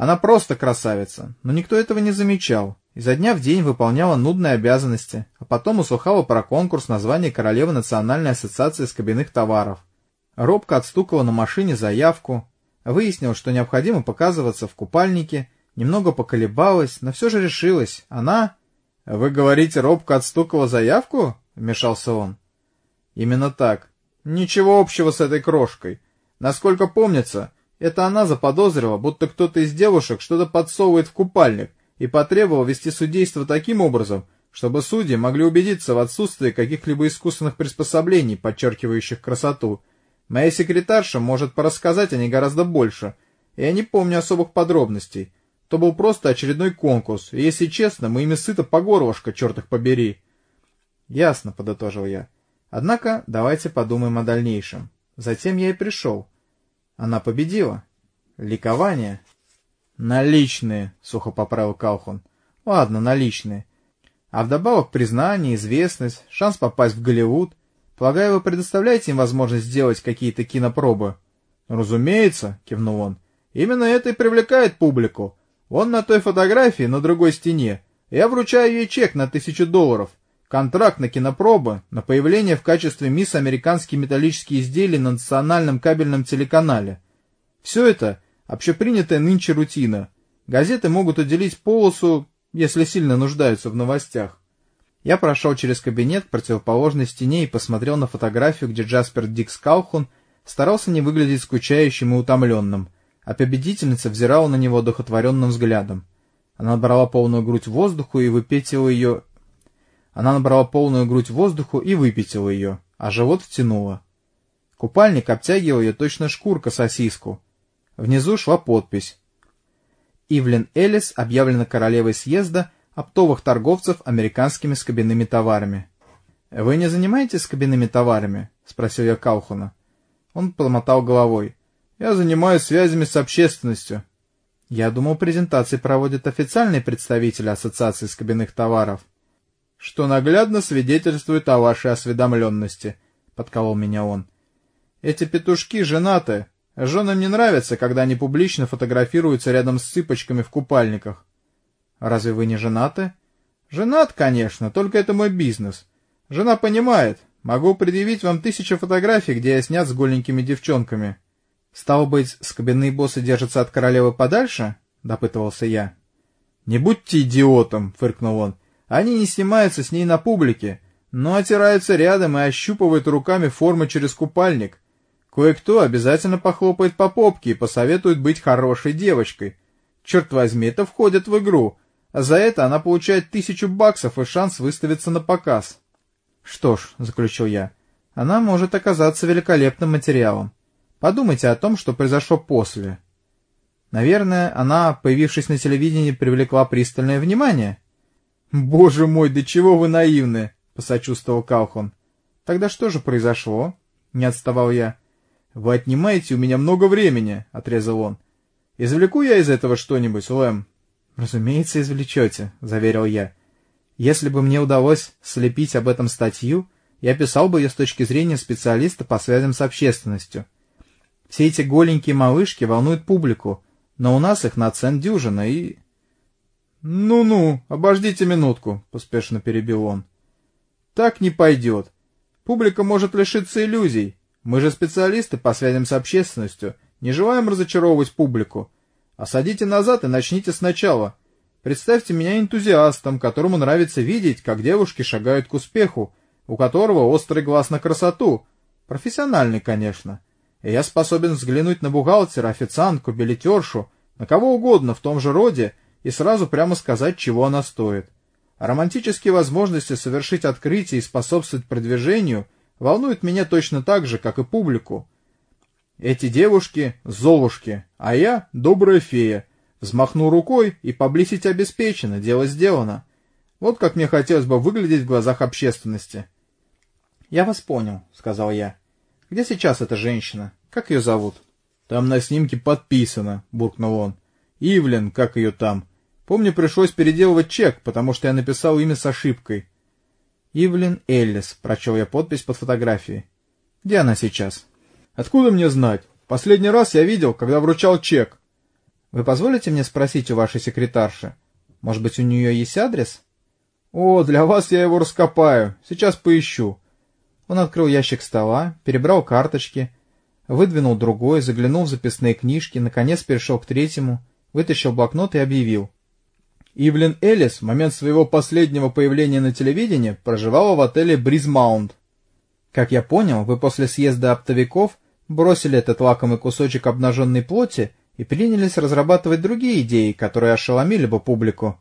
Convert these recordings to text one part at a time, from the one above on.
Она просто красавица, но никто этого не замечал. Изо дня в день выполняла нудные обязанности, а потом услыхала про конкурс названия Королевы Национальной ассоциации скобяных товаров. Робко отстукала на машине заявку, выяснила, что необходимо показываться в купальнике, немного поколебалась, но все же решилась. Она... — Вы говорите, робко отстукала заявку? — вмешался он. — Именно так. Ничего общего с этой крошкой. Насколько помнится, это она заподозрила, будто кто-то из девушек что-то подсовывает в купальник, и потребовал вести судейство таким образом, чтобы судьи могли убедиться в отсутствии каких-либо искусственных приспособлений, подчеркивающих красоту. Моя секретарша может порассказать о ней гораздо больше. Я не помню особых подробностей. То был просто очередной конкурс, и, если честно, мы ими сыто по горлышко, черт их побери. Ясно, подытожил я. Однако давайте подумаем о дальнейшем. Затем я и пришел. Она победила. Ликование. «Наличные», — сухо поправил Калхун. «Ладно, наличные. А вдобавок признание, известность, шанс попасть в Голливуд. Полагаю, вы предоставляете им возможность сделать какие-то кинопробы?» «Разумеется», — кивнул он. «Именно это и привлекает публику. Вон на той фотографии, на другой стене. Я вручаю ей чек на тысячу долларов. Контракт на кинопробы, на появление в качестве мисс американские металлические изделия на национальном кабельном телеканале. Все это Общепринятая нынче рутина. Газеты могут уделить полосу, если сильно нуждаются в новостях. Я прошел через кабинет к противоположной стене и посмотрел на фотографию, где Джаспер Дикс Калхун старался не выглядеть скучающим и утомленным, а победительница взирала на него духотворенным взглядом. Она набрала полную грудь воздуху и выпятила ее... Она набрала полную грудь воздуху и выпятила ее, а живот втянула. Купальник обтягивал ее точно шкурка сосиску, Внизу шла подпись. Ивлен Эллис объявлена королевой съезда оптовых торговцев американскими скобяными товарами. «Вы не занимаетесь скобяными товарами?» — спросил я Калхуна. Он помотал головой. «Я занимаюсь связями с общественностью». «Я думал, презентации проводят официальные представители Ассоциации скобяных товаров». «Что наглядно свидетельствует о вашей осведомленности», — подколол меня он. «Эти петушки женаты, Женам не нравится, когда они публично фотографируются рядом с цыпочками в купальниках. Разве вы не женаты? Женат, конечно, только это мой бизнес. Жена понимает. Могу предъявить вам тысячи фотографий, где я снят с голенькими девчонками. Стало быть, скобяные боссы держатся от королевы подальше? Допытывался я. Не будьте идиотом, фыркнул он. Они не снимаются с ней на публике, но отираются рядом и ощупывают руками формы через купальник. Кое-кто обязательно похлопает по попке и посоветует быть хорошей девочкой. Черт возьми, это входит в игру, а за это она получает тысячу баксов и шанс выставиться на показ. Что ж, заключил я, она может оказаться великолепным материалом. Подумайте о том, что произошло после. Наверное, она, появившись на телевидении, привлекла пристальное внимание. «Боже мой, до чего вы наивны!» — посочувствовал Калхон. «Тогда что же произошло?» — не отставал я. «Вы отнимаете у меня много времени», — отрезал он. «Извлеку я из этого что-нибудь, Лэм?» «Разумеется, извлечете», — заверил я. «Если бы мне удалось слепить об этом статью, я писал бы ее с точки зрения специалиста по связям с общественностью. Все эти голенькие малышки волнуют публику, но у нас их на цен дюжина и...» «Ну-ну, обождите минутку», — поспешно перебил он. «Так не пойдет. Публика может лишиться иллюзий, мы же специалисты по связям с общественностью, не желаем разочаровывать публику. Осадите назад и начните сначала. Представьте меня энтузиастом, которому нравится видеть, как девушки шагают к успеху, у которого острый глаз на красоту. Профессиональный, конечно. И я способен взглянуть на бухгалтера, официантку, билетершу, на кого угодно в том же роде и сразу прямо сказать, чего она стоит. Романтические возможности совершить открытие и способствовать продвижению – волнует меня точно так же, как и публику. Эти девушки — золушки, а я — добрая фея. Взмахну рукой, и поблизить обеспечено, дело сделано. Вот как мне хотелось бы выглядеть в глазах общественности. — Я вас понял, — сказал я. — Где сейчас эта женщина? Как ее зовут? — Там на снимке подписано, — буркнул он. — Ивлен, как ее там. Помню, пришлось переделывать чек, потому что я написал имя с ошибкой. Ивлин Эллис, прочел я подпись под фотографией. Где она сейчас? Откуда мне знать? Последний раз я видел, когда вручал чек. Вы позволите мне спросить у вашей секретарши? Может быть, у нее есть адрес? О, для вас я его раскопаю. Сейчас поищу. Он открыл ящик стола, перебрал карточки, выдвинул другой, заглянул в записные книжки, наконец перешел к третьему, вытащил блокнот и объявил. Ивлин Эллис в момент своего последнего появления на телевидении проживала в отеле Бризмаунд. Как я понял, вы после съезда оптовиков бросили этот лакомый кусочек обнаженной плоти и принялись разрабатывать другие идеи, которые ошеломили бы публику.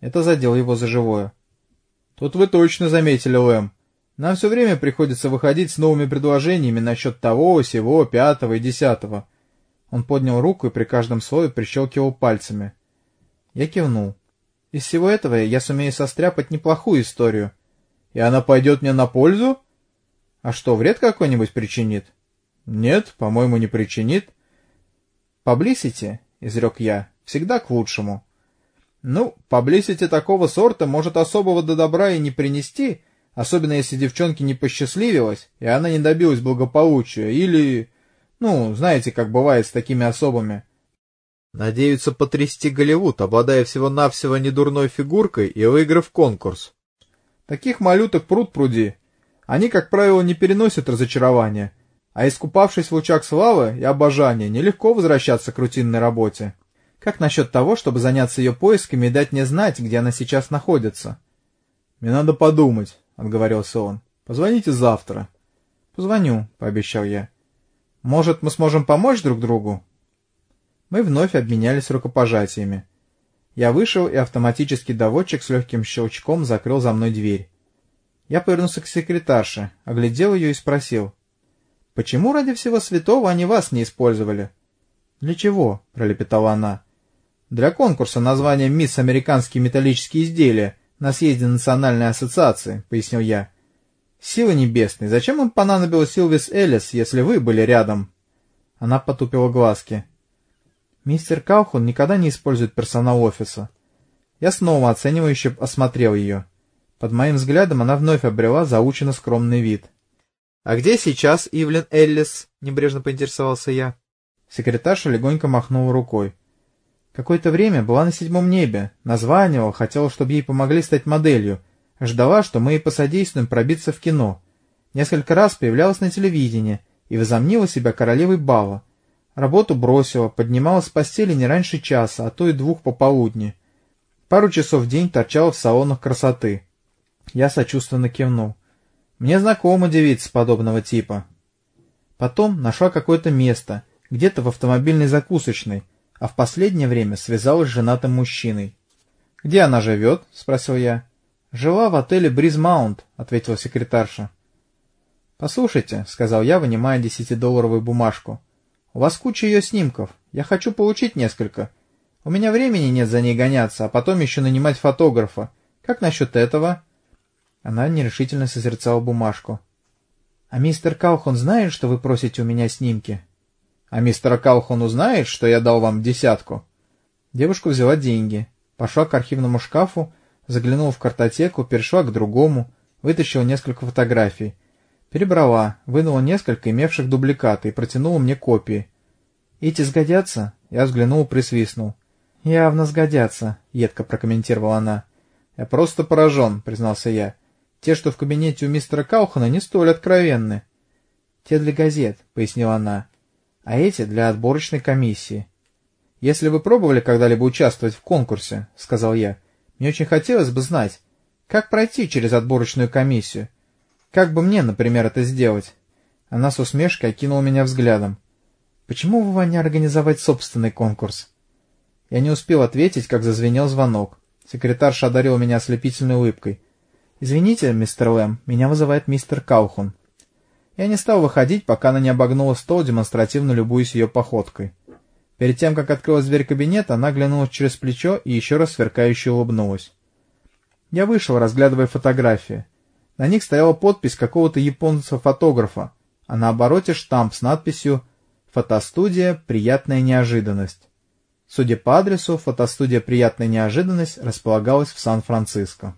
Это задело его за живое. Тут вы точно заметили, Лэм. Нам все время приходится выходить с новыми предложениями насчет того, сего, пятого и десятого. Он поднял руку и при каждом слове прищелкивал пальцами. Я кивнул. Из всего этого я сумею состряпать неплохую историю. И она пойдет мне на пользу? А что, вред какой-нибудь причинит? Нет, по-моему, не причинит. Поблисите, изрек я, всегда к лучшему. Ну, поблисите такого сорта может особого до добра и не принести, особенно если девчонке не посчастливилась, и она не добилась благополучия, или... Ну, знаете, как бывает с такими особами. Надеются потрясти Голливуд, обладая всего-навсего недурной фигуркой и выиграв конкурс. Таких малюток пруд пруди. Они, как правило, не переносят разочарования, а искупавшись в лучах славы и обожания, нелегко возвращаться к рутинной работе. Как насчет того, чтобы заняться ее поисками и дать мне знать, где она сейчас находится? — Мне надо подумать, — отговорился он. — Позвоните завтра. — Позвоню, — пообещал я. — Может, мы сможем помочь друг другу? Мы вновь обменялись рукопожатиями. Я вышел, и автоматический доводчик с легким щелчком закрыл за мной дверь. Я повернулся к секретарше, оглядел ее и спросил. — Почему ради всего святого они вас не использовали? — Для чего? — пролепетала она. — Для конкурса названия «Мисс Американские металлические изделия» на съезде Национальной ассоциации, — пояснил я. — Силы небесные, зачем им понадобилась Силвис Эллис, если вы были рядом? Она потупила глазки. Мистер Каухон никогда не использует персонал офиса. Я снова оценивающе осмотрел ее. Под моим взглядом она вновь обрела заученно скромный вид. — А где сейчас Ивлин Эллис? — небрежно поинтересовался я. Секретарша легонько махнула рукой. Какое-то время была на седьмом небе, названивала, хотела, чтобы ей помогли стать моделью, ждала, что мы ей посодействуем пробиться в кино. Несколько раз появлялась на телевидении и возомнила себя королевой бала — Работу бросила, поднималась с постели не раньше часа, а то и двух пополудни. Пару часов в день торчала в салонах красоты. Я сочувственно кивнул. Мне знакома девица подобного типа. Потом нашла какое-то место, где-то в автомобильной закусочной, а в последнее время связалась с женатым мужчиной. — Где она живет? — спросил я. — Жила в отеле Бризмаунт, — ответила секретарша. — Послушайте, — сказал я, вынимая десятидолларовую бумажку, — у вас куча ее снимков. Я хочу получить несколько. У меня времени нет за ней гоняться, а потом еще нанимать фотографа. Как насчет этого?» Она нерешительно созерцала бумажку. «А мистер Калхон знает, что вы просите у меня снимки?» «А мистер Калхон узнает, что я дал вам десятку?» Девушка взяла деньги, пошла к архивному шкафу, заглянула в картотеку, перешла к другому, вытащила несколько фотографий. Перебрала, вынула несколько имевших дубликаты и протянула мне копии. «Эти сгодятся?» Я взглянул, присвистнул. «Явно сгодятся», — едко прокомментировала она. «Я просто поражен», — признался я. «Те, что в кабинете у мистера Каухана, не столь откровенны». «Те для газет», — пояснила она. «А эти для отборочной комиссии». «Если вы пробовали когда-либо участвовать в конкурсе», — сказал я, — «мне очень хотелось бы знать, как пройти через отборочную комиссию». Как бы мне, например, это сделать? Она с усмешкой окинула меня взглядом. Почему бы вам не организовать собственный конкурс? Я не успел ответить, как зазвенел звонок. Секретарша одарила меня ослепительной улыбкой. «Извините, мистер Лэм, меня вызывает мистер Каухун». Я не стал выходить, пока она не обогнула стол, демонстративно любуясь ее походкой. Перед тем, как открылась дверь кабинета, она глянула через плечо и еще раз сверкающе улыбнулась. Я вышел, разглядывая фотографии. На них стояла подпись какого-то японца-фотографа, а на обороте штамп с надписью «Фотостудия. Приятная неожиданность». Судя по адресу, фотостудия «Приятная неожиданность» располагалась в Сан-Франциско.